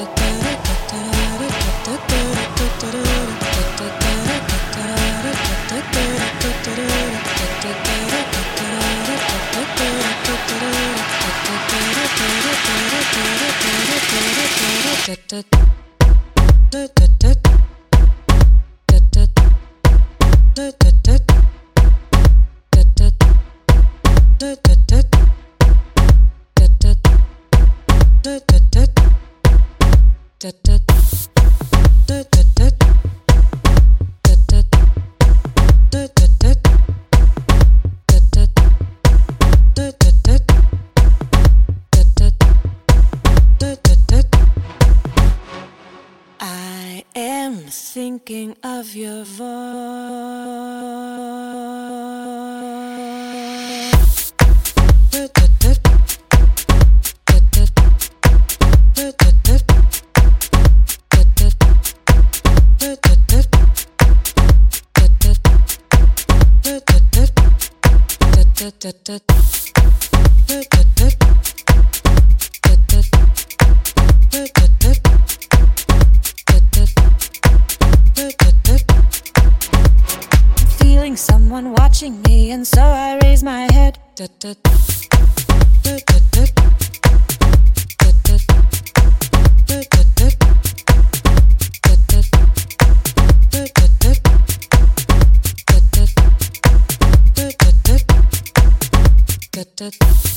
I am thinking of your voice. someone watching me, and so I raise my head. da da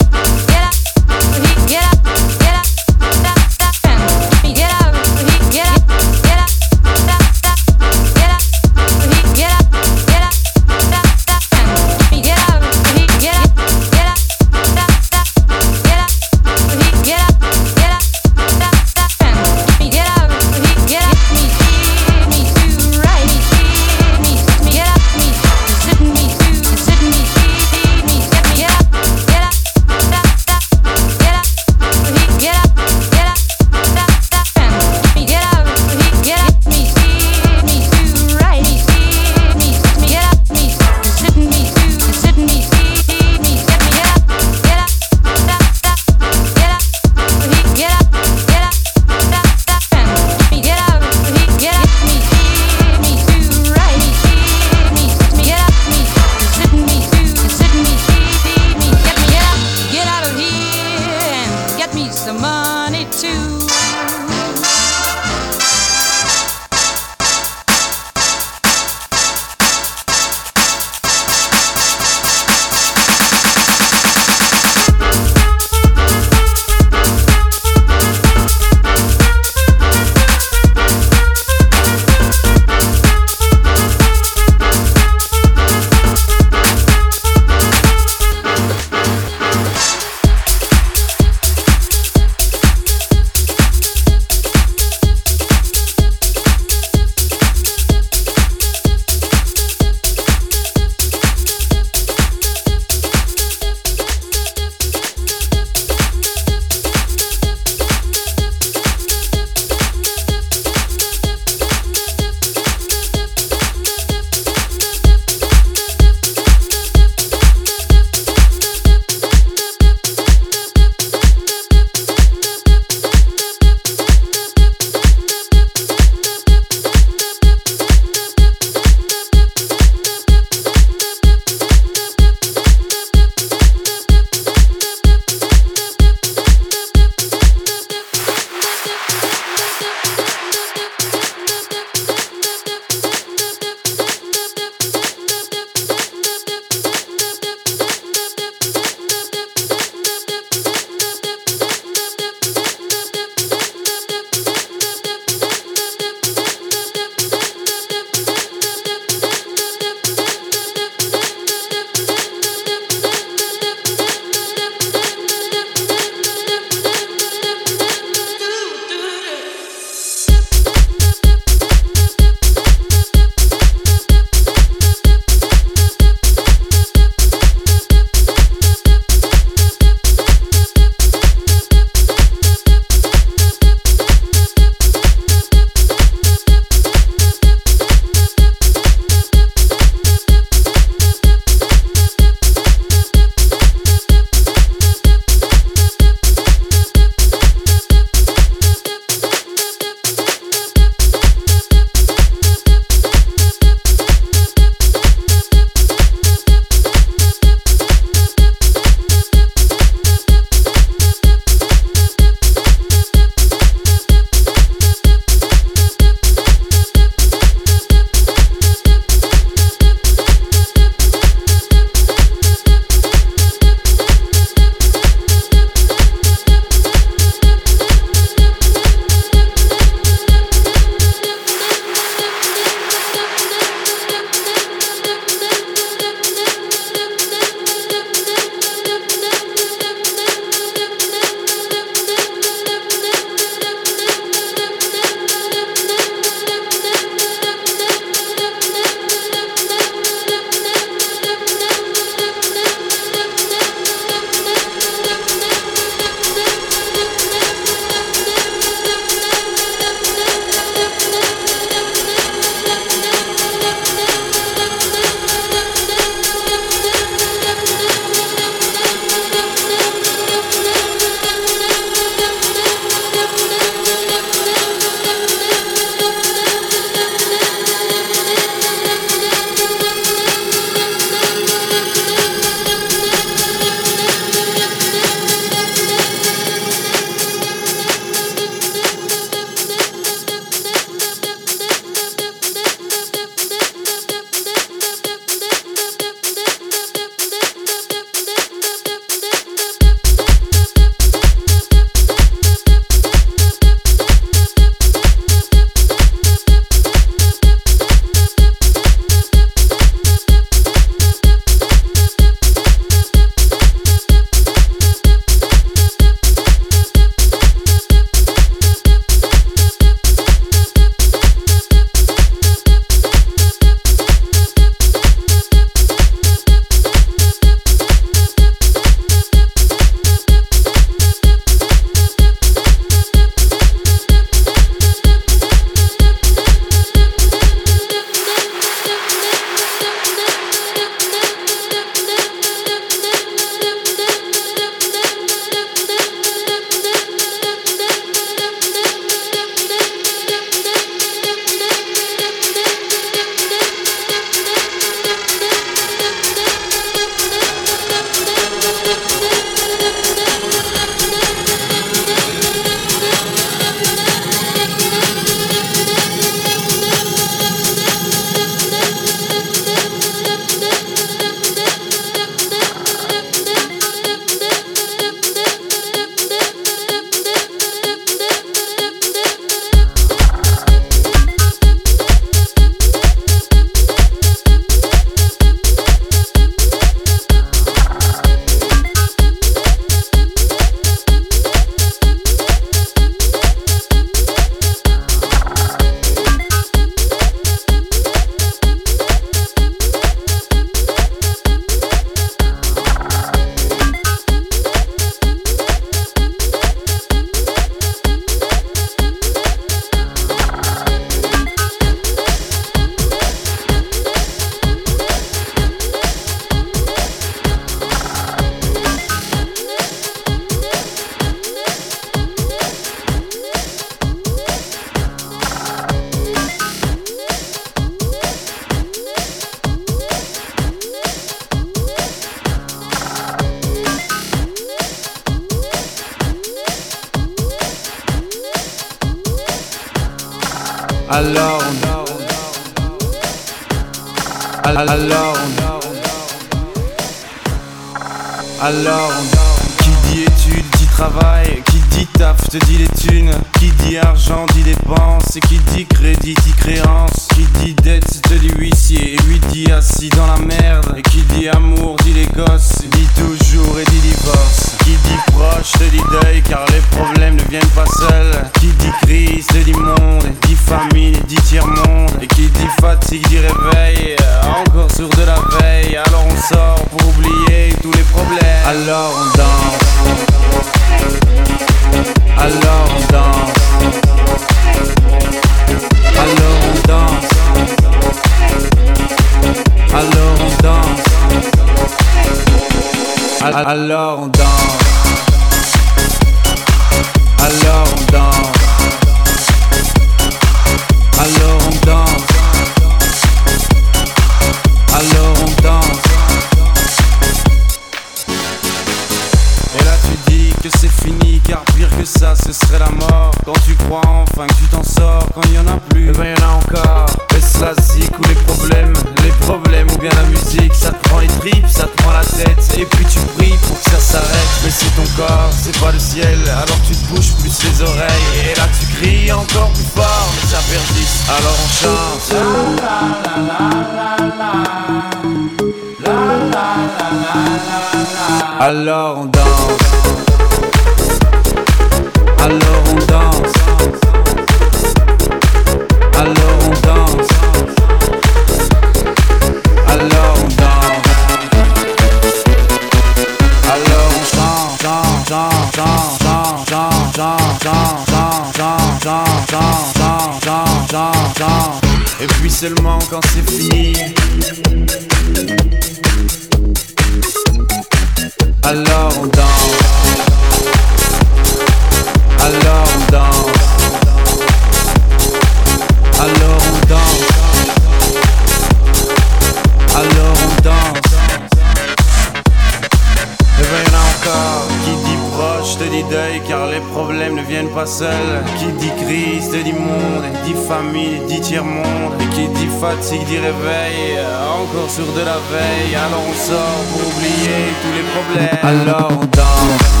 pour oublier tous les problèmes. Alors on danse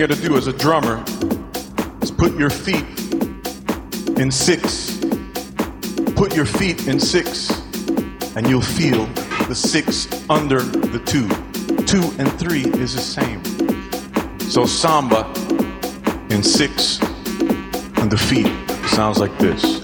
you gotta do as a drummer is put your feet in six. Put your feet in six, and you'll feel the six under the two. Two and three is the same. So samba in six on the feet sounds like this.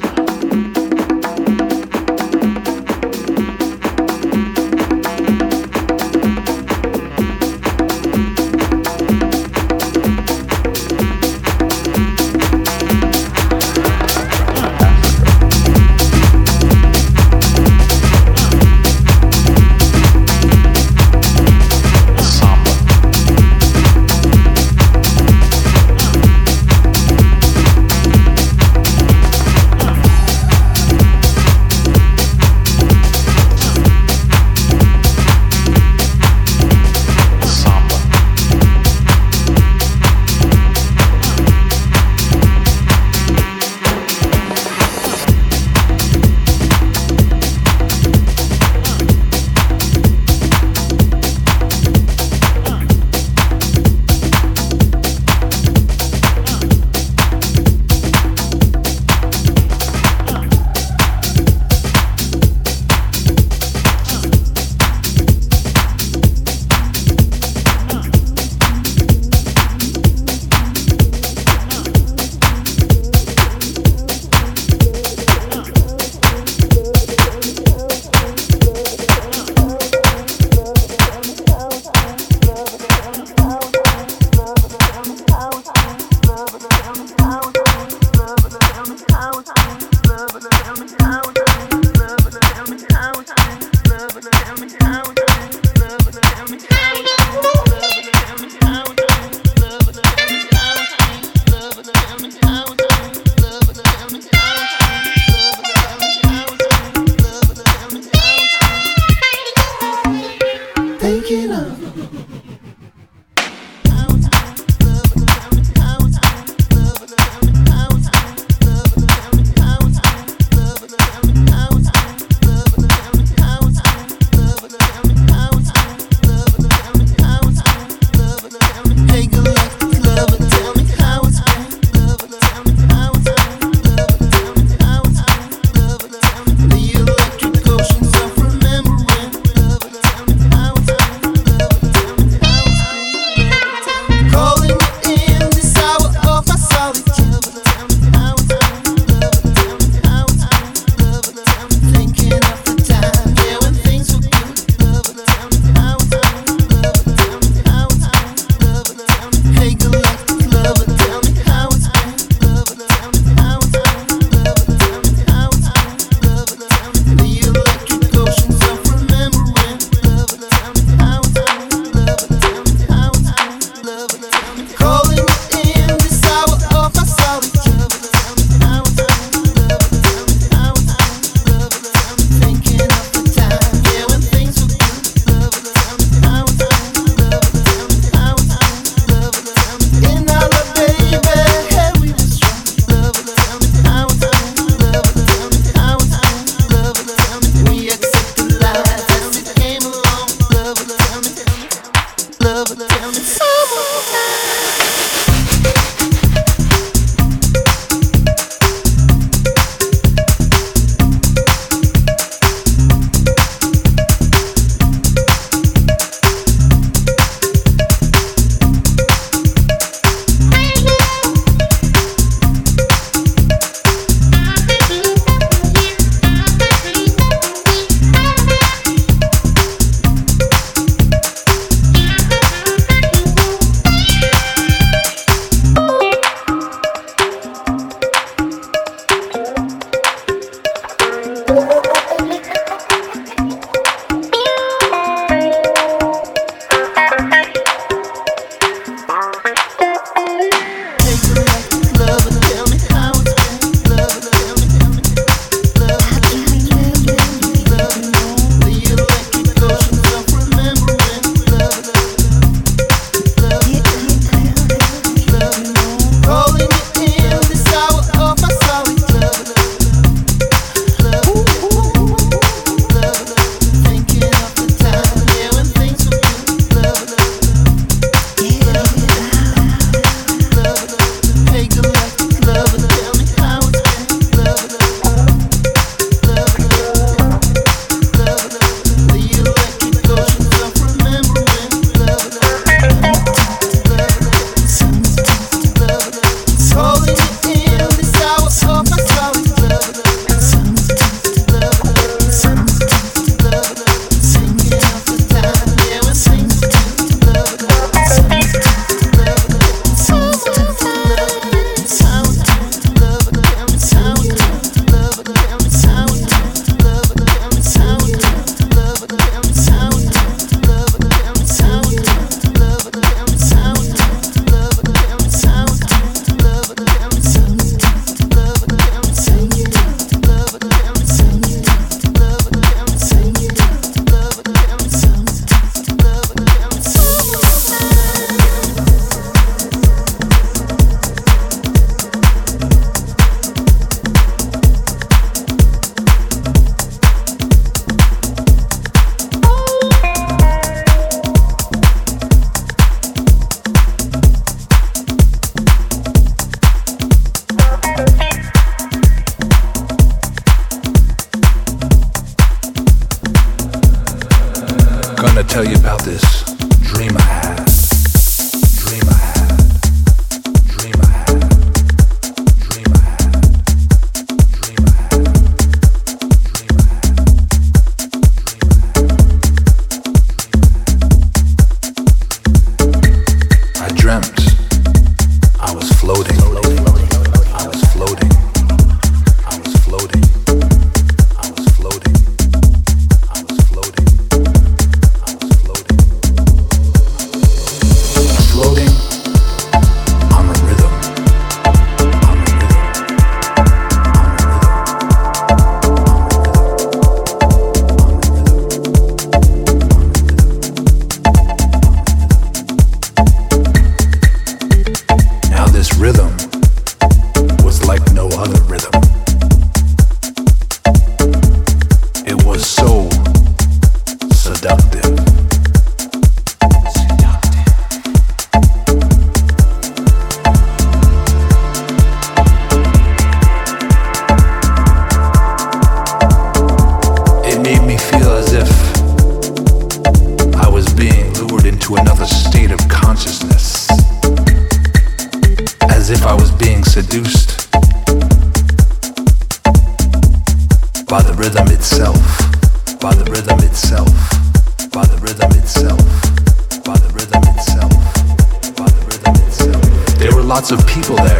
beautiful there.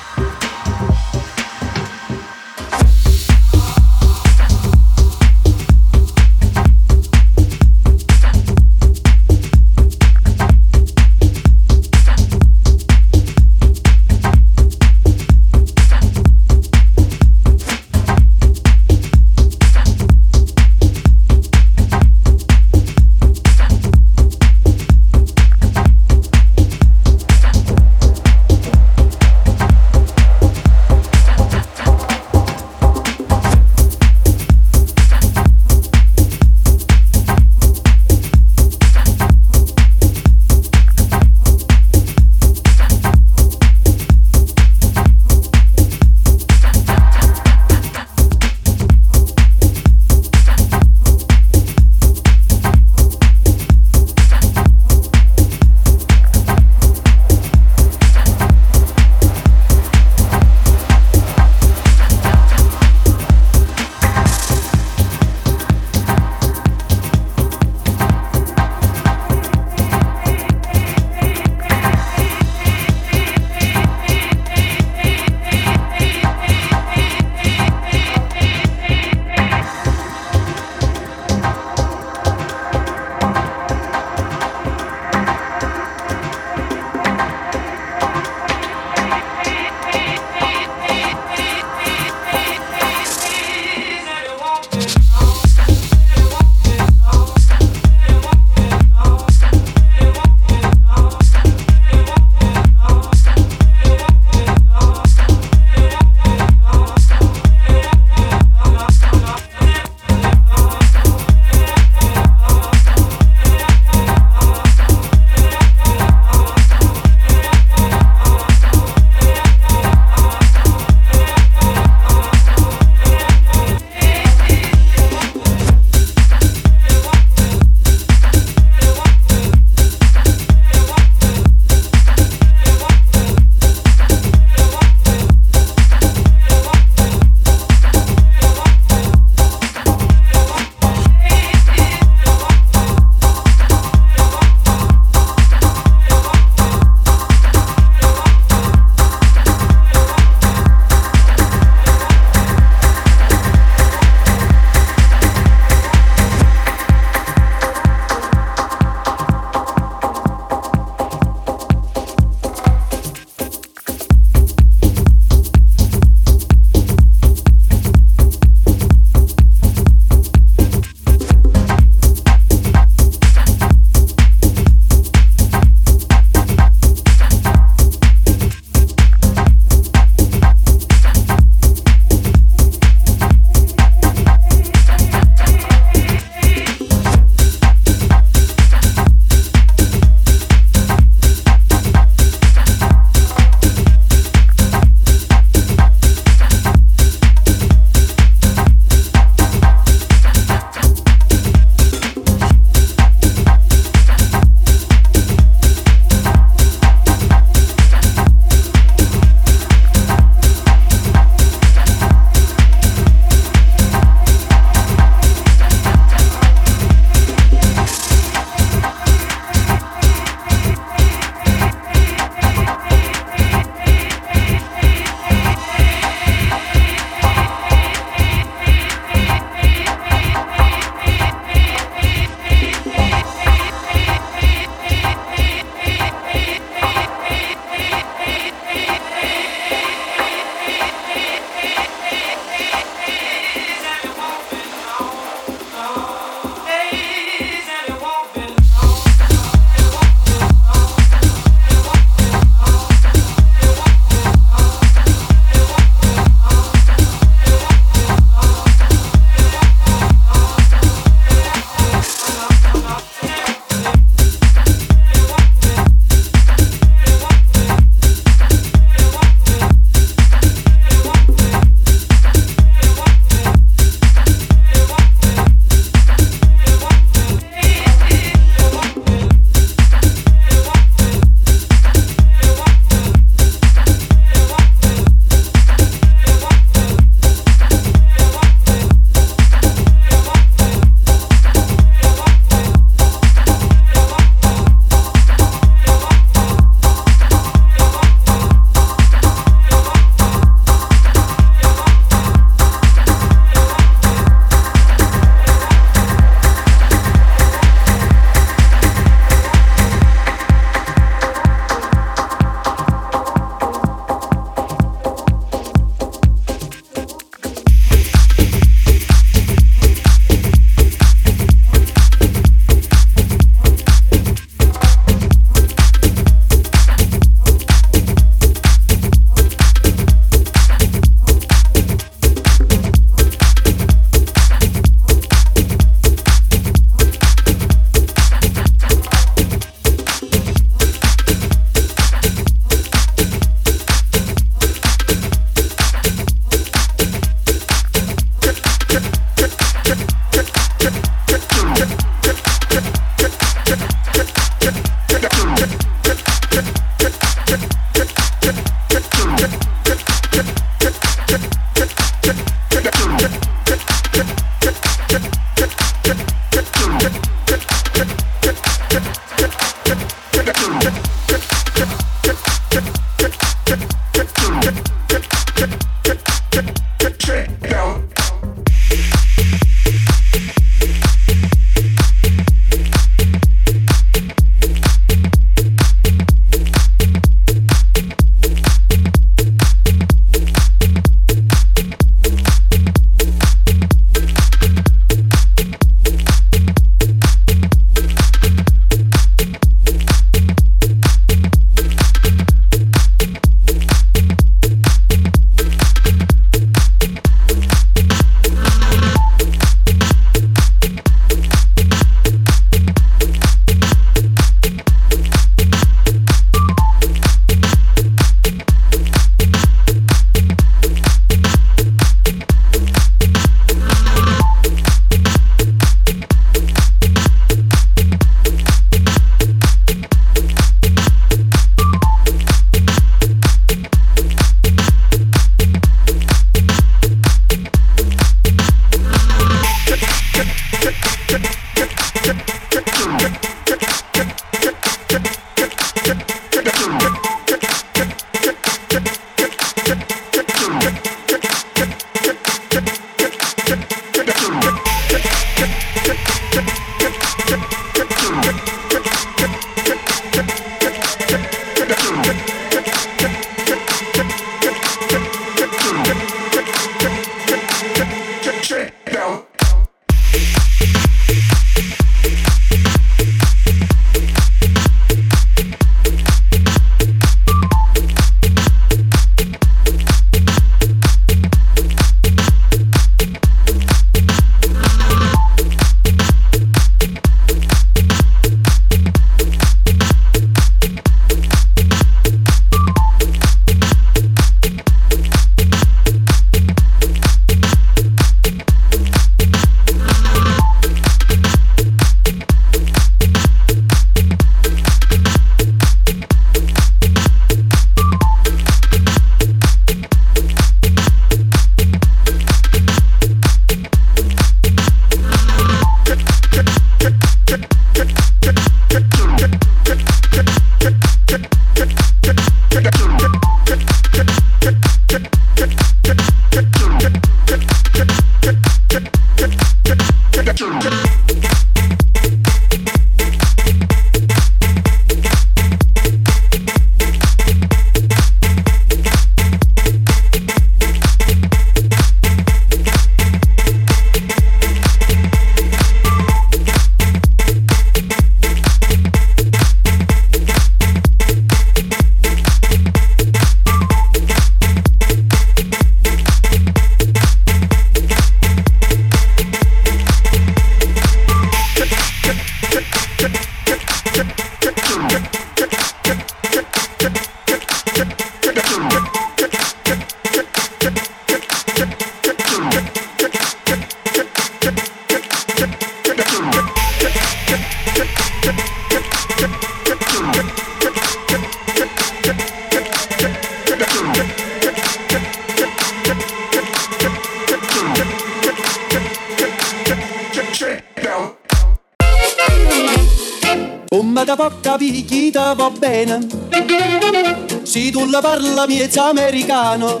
La parla miezza americano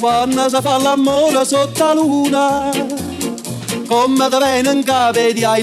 Quando si fa l'amore sotto la luna Come te viene in capo di I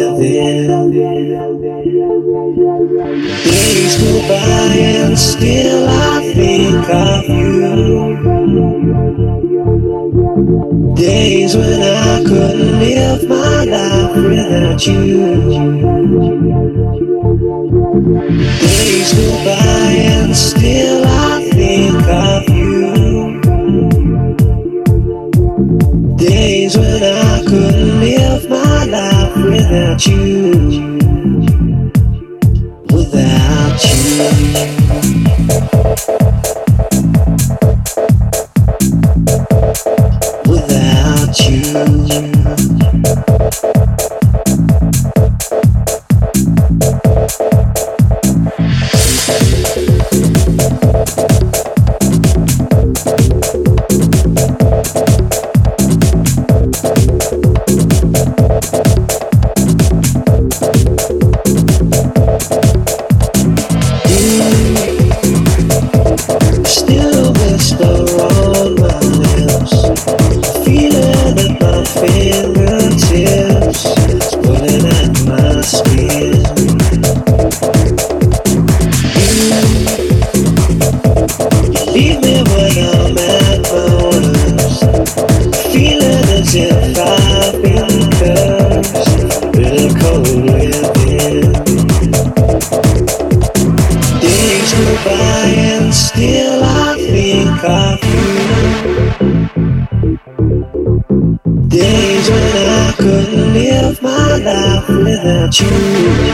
Days go by and still I think of you. Days when I couldn't live my life without you. Days go by and still I think of you. without you, without you, without you. 去。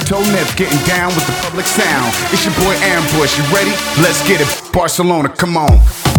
baritone Nip getting down with the public sound. It's your boy Ambush, you ready? Let's get it. Barcelona, come on.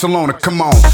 Barcelona, come on.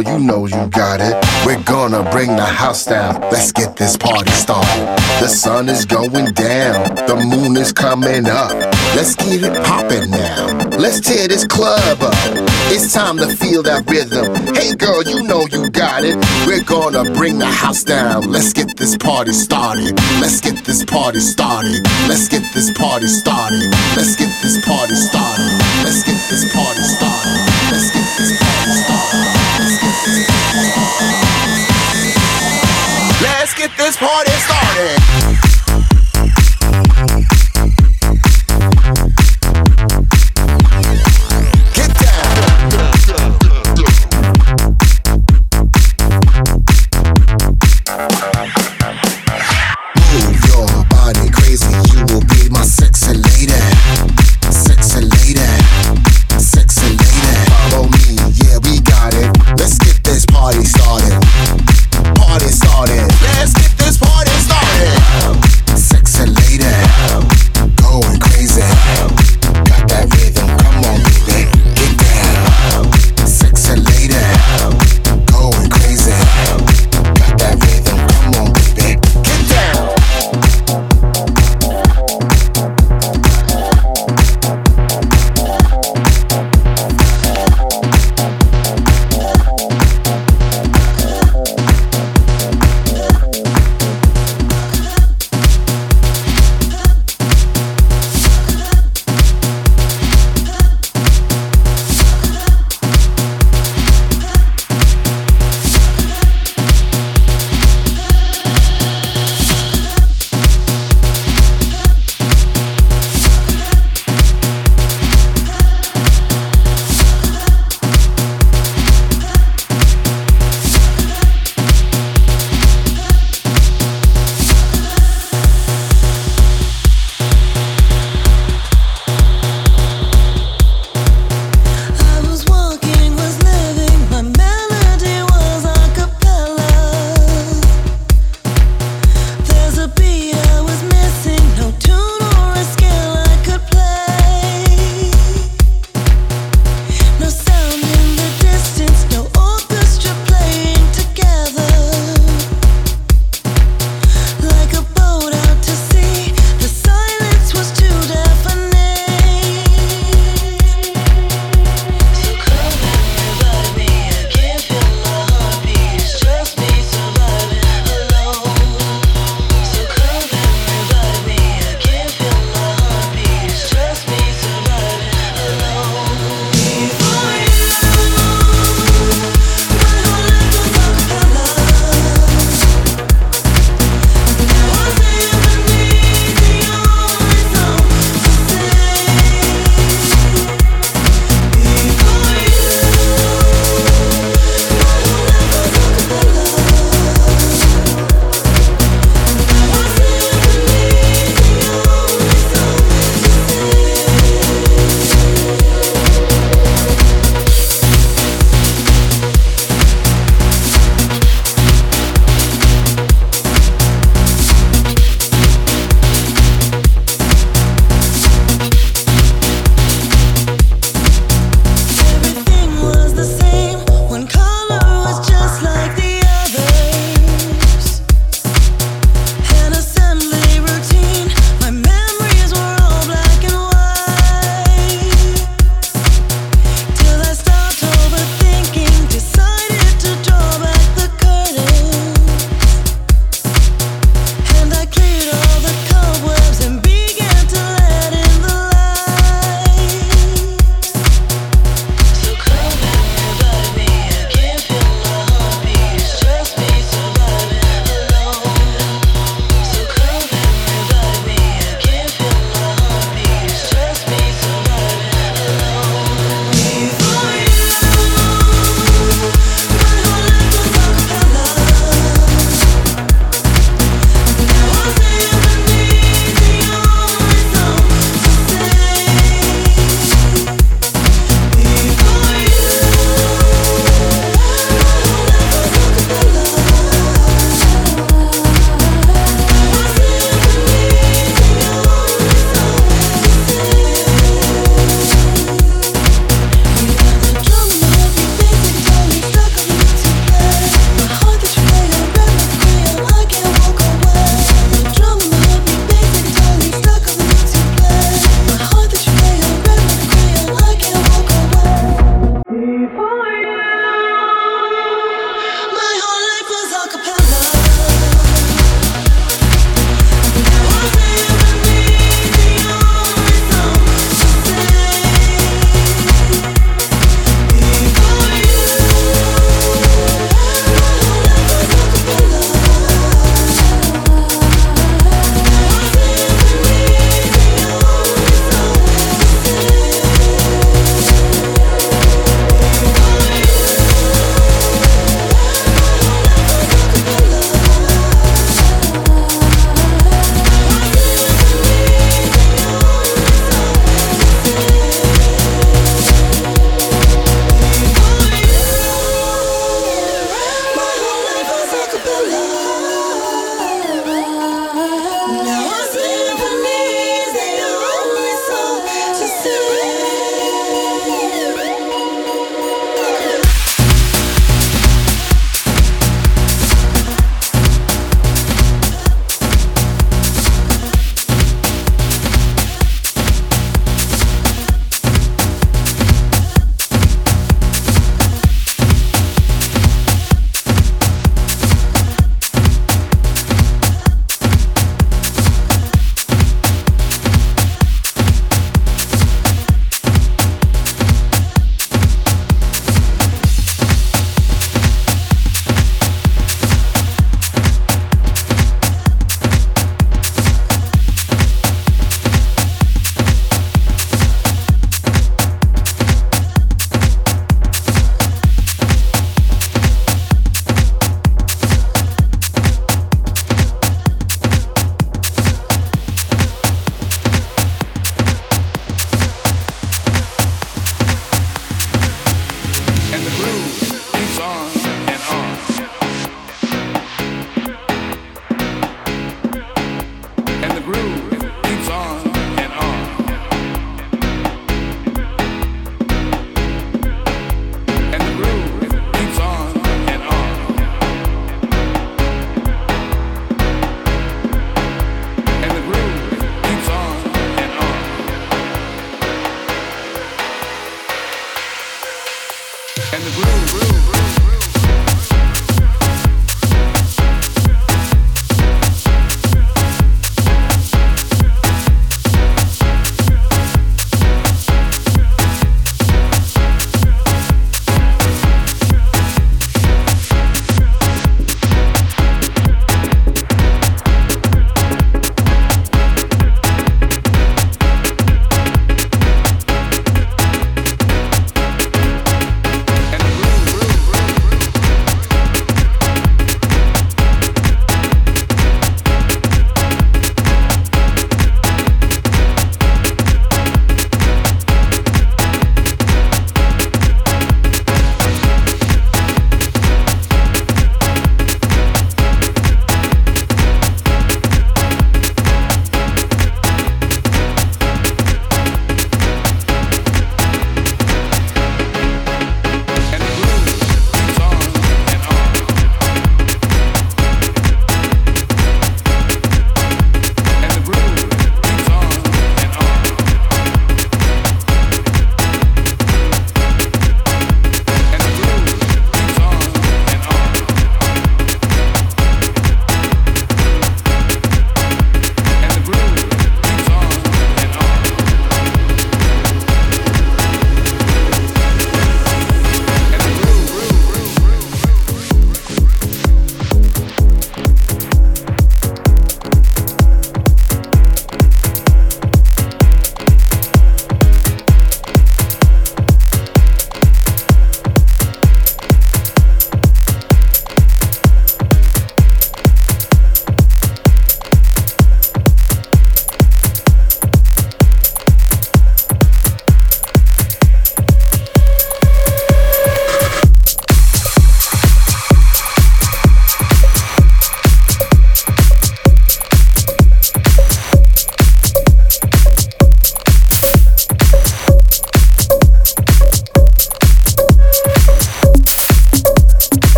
You know you got it. We're gonna bring the house down. Let's get this party started. The sun is going down, the moon is coming up. Let's get it poppin' now. Let's tear this club up. It's time to feel that rhythm. Hey girl, you know you got it. We're gonna bring the house down. Let's get this party started. Let's get this party started. Let's get this party started. Let's get this party started. Let's get this party this party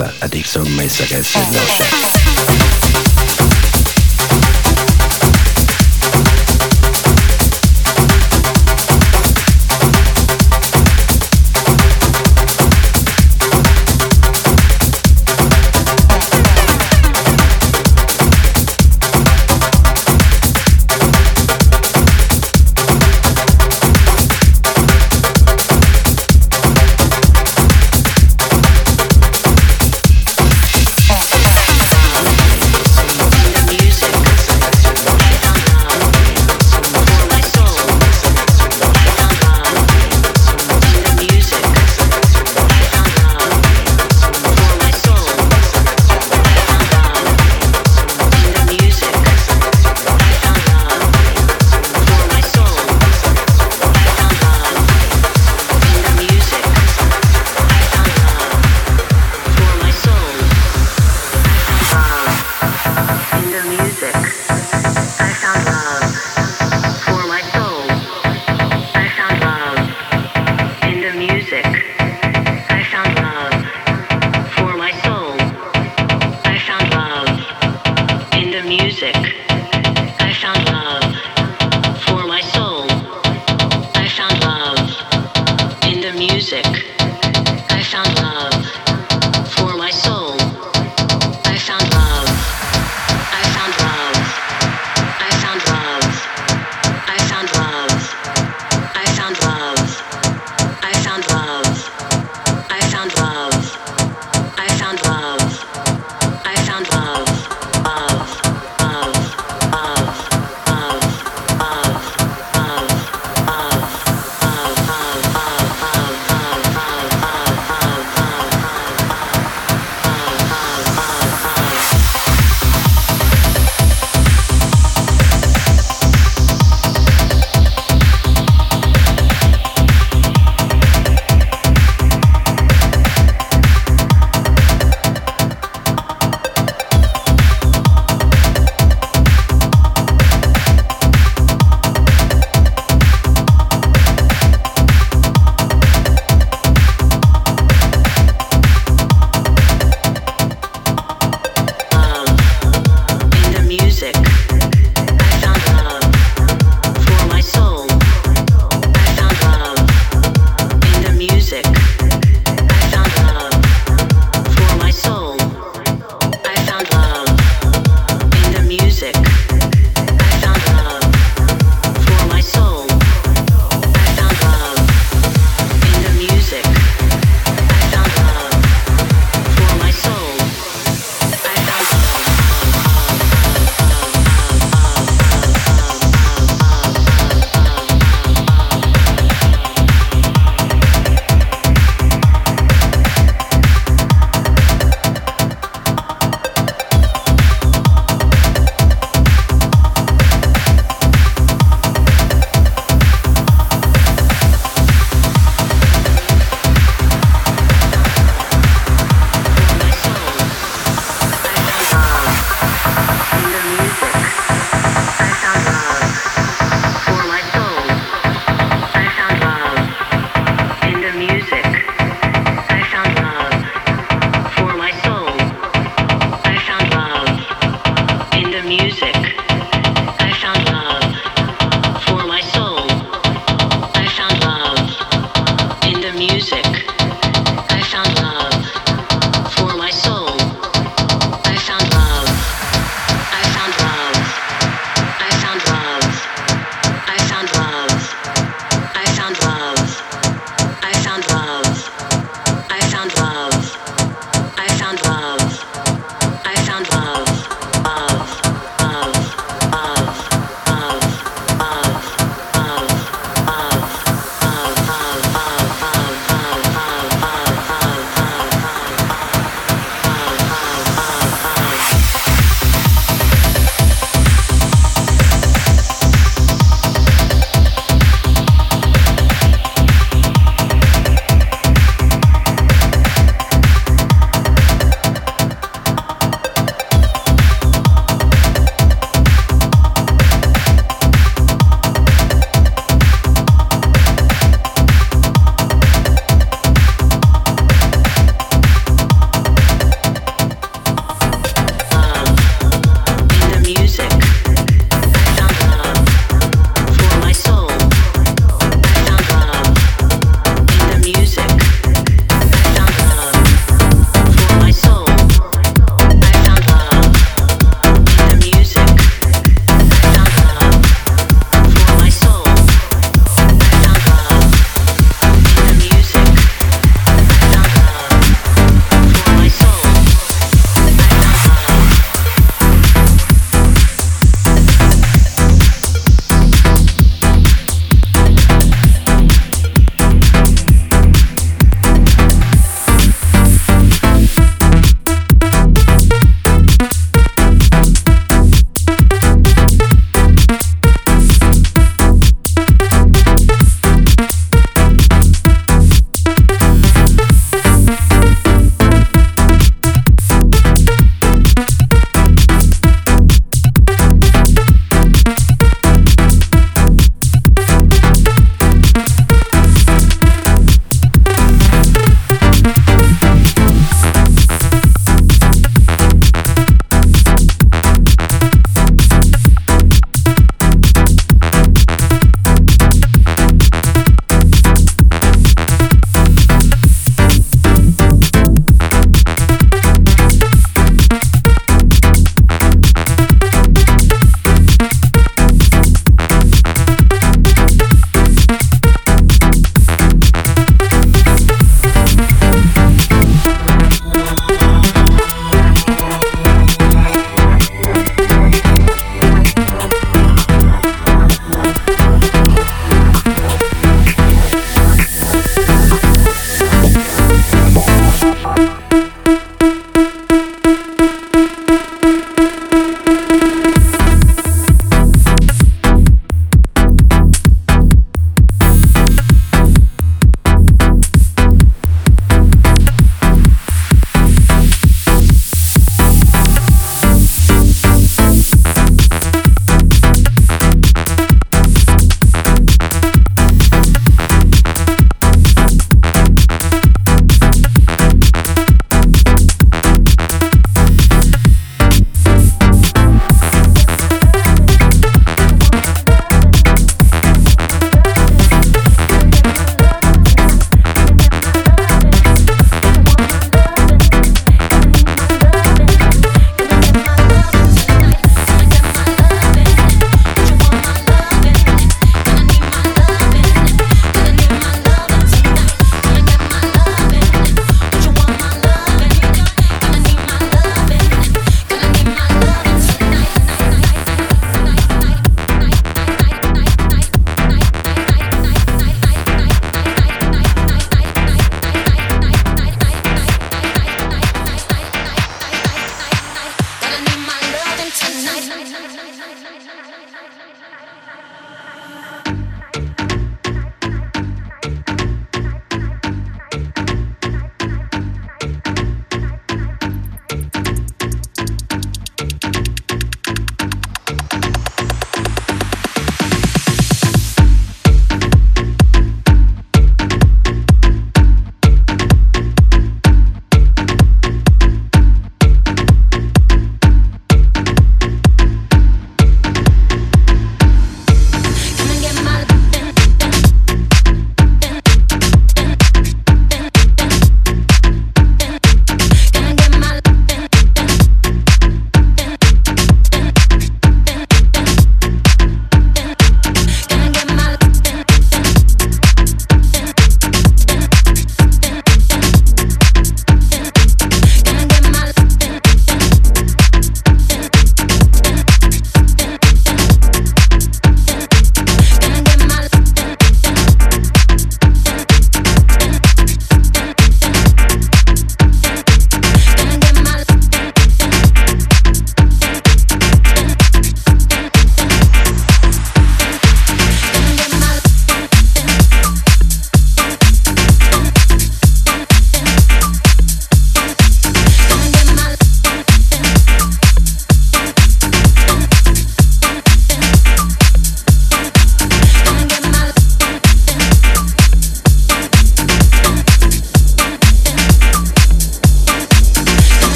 à des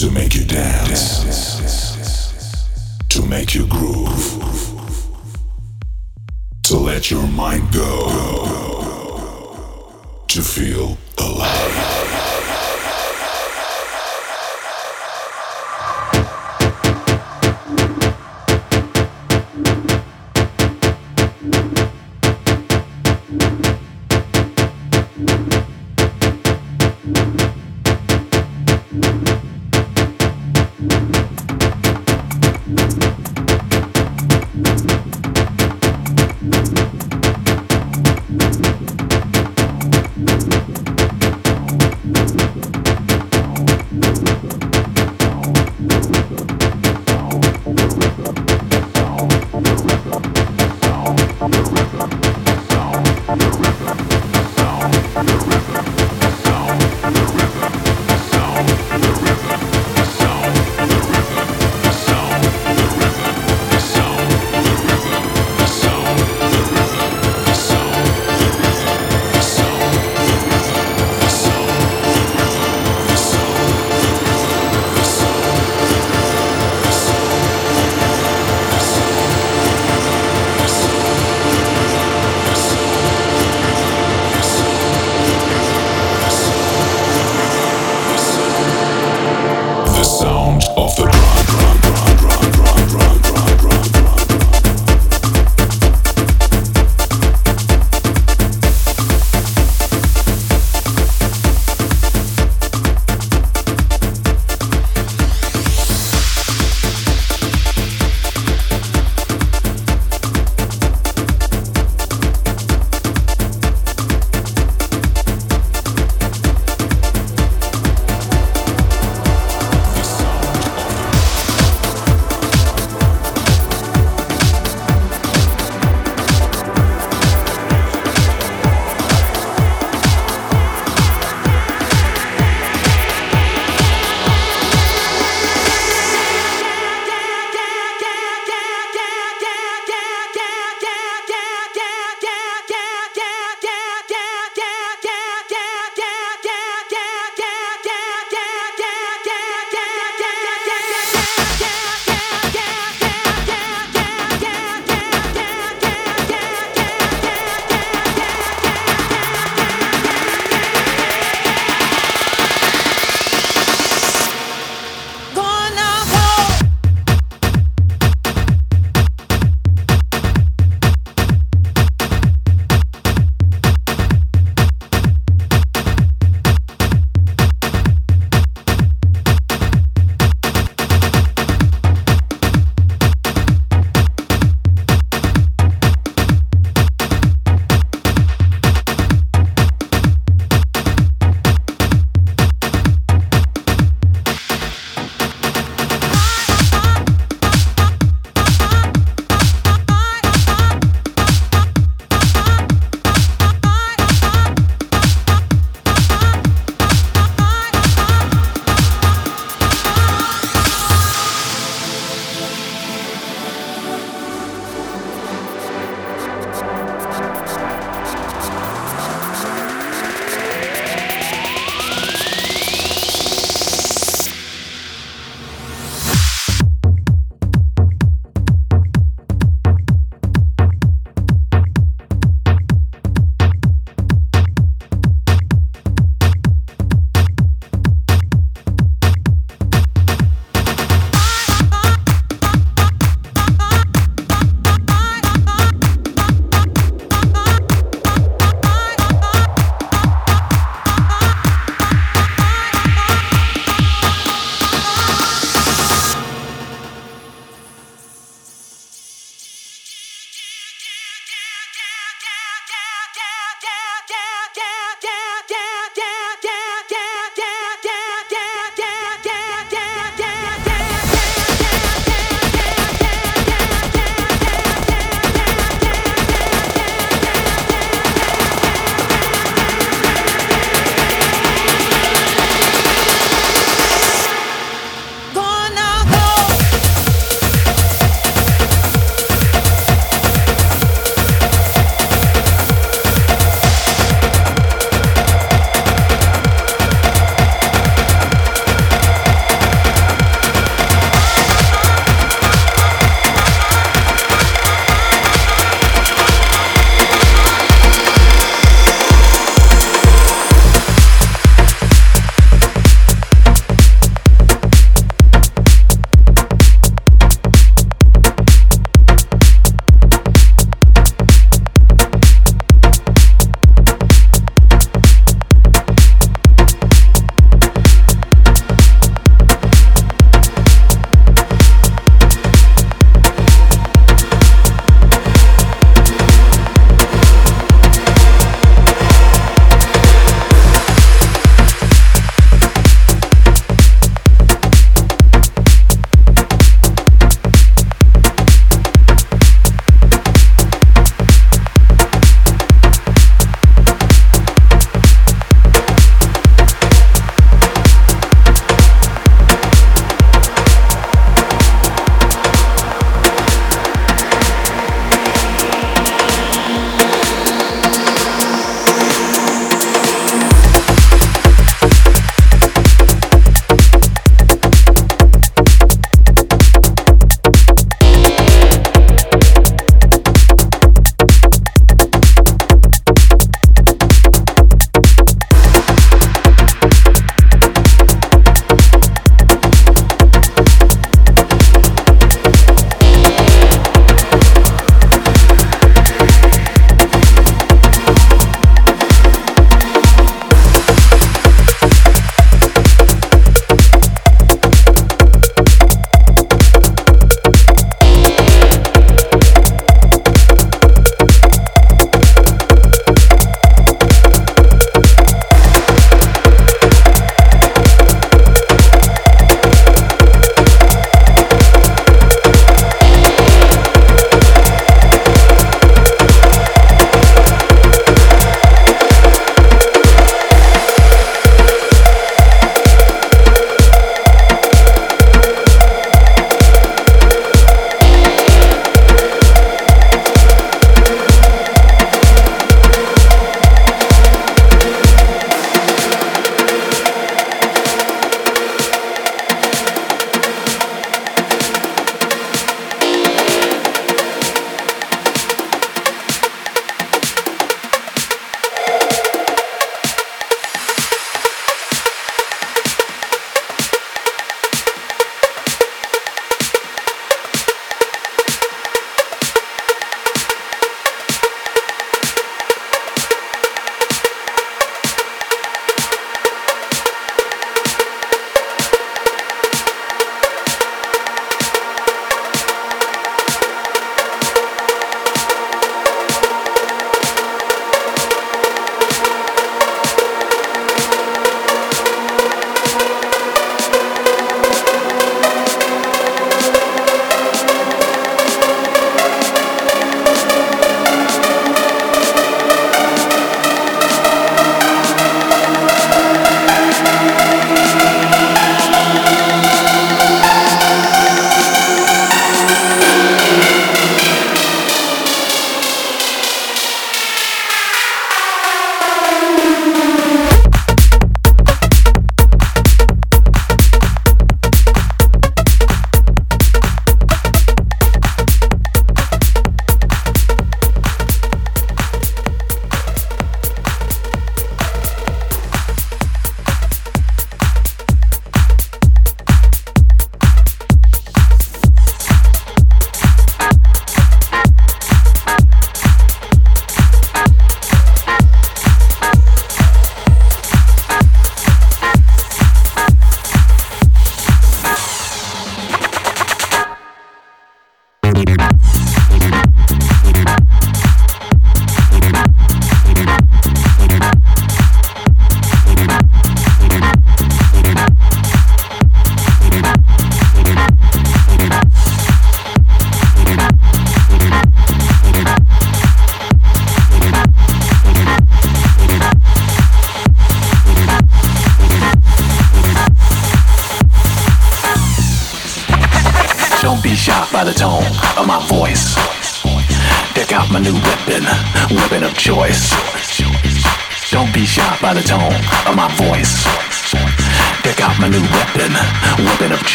to make you dance, dance, to make you groove, to let your mind go, to feel alive.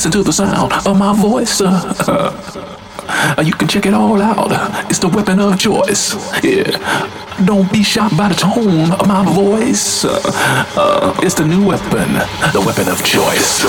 Listen to the sound of my voice. Uh, you can check it all out. It's the weapon of choice. Yeah. Don't be shocked by the tone of my voice. Uh, uh, it's the new weapon, the weapon of choice.